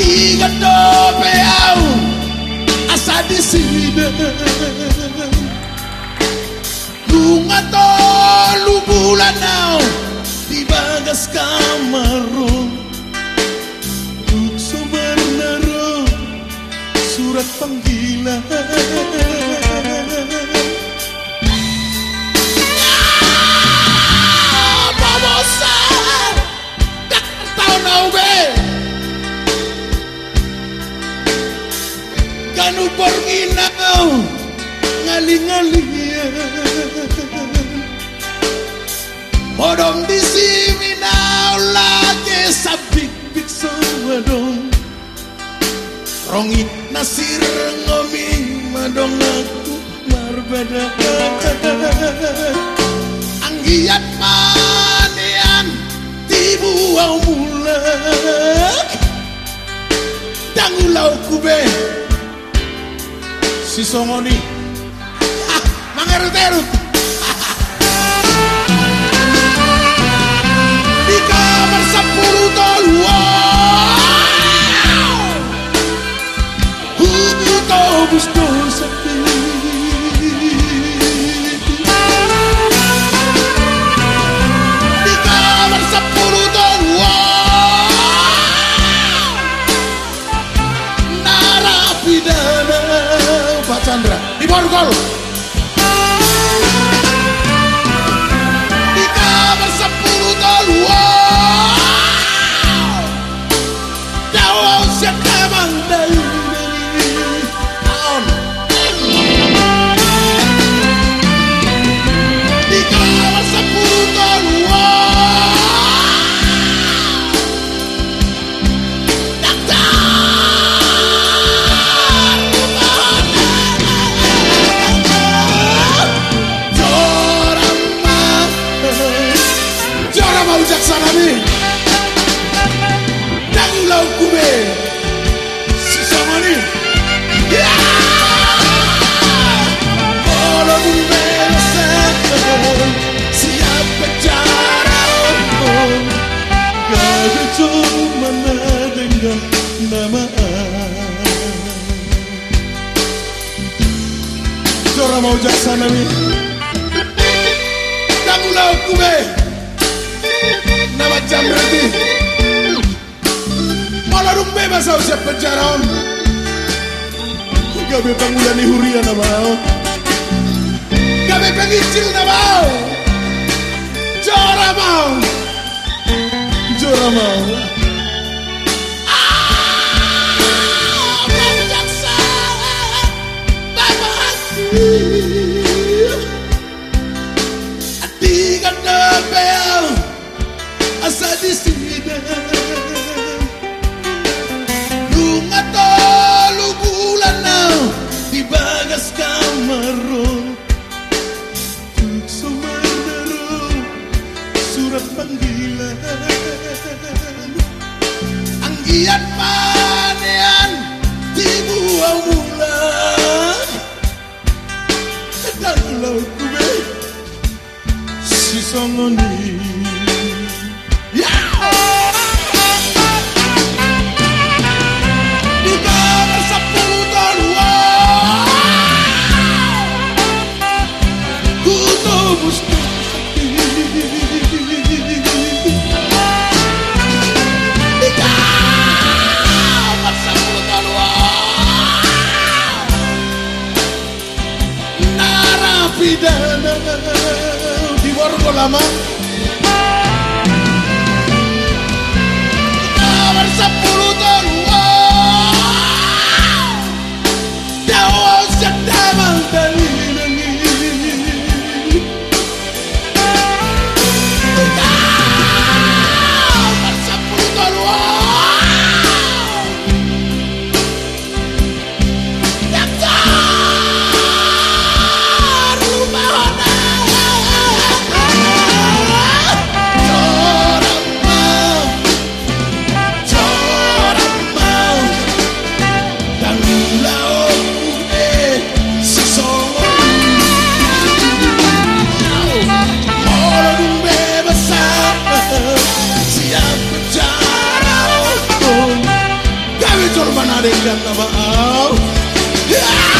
digatope au. Asadisine lunga to lubula nao. Dibangas kama. Kanu pergi now Ngali-ngalian Modom di sini now lagi sabik-bik sama dong Rongit nasir ngomi madong aku marbada Anggiat manian tibu au mulak. Dangulau kube Si songoni Ah, mangerut-erut di kamar sepuluh tahun wow Autobus dosa Jora mau jaksana nih Dan lau kube nama jam berarti malah dong bebas aku siap penjara on gak bebang mulai hurian nama on gak bebang icil nama on jora mau jora mau Tiga nebel asa di sini Lunga tolu bulan now di bagas kamar Tukso mandaro surat panggilan panean vida ti la mano Versa puluta Kami corban adegan nama au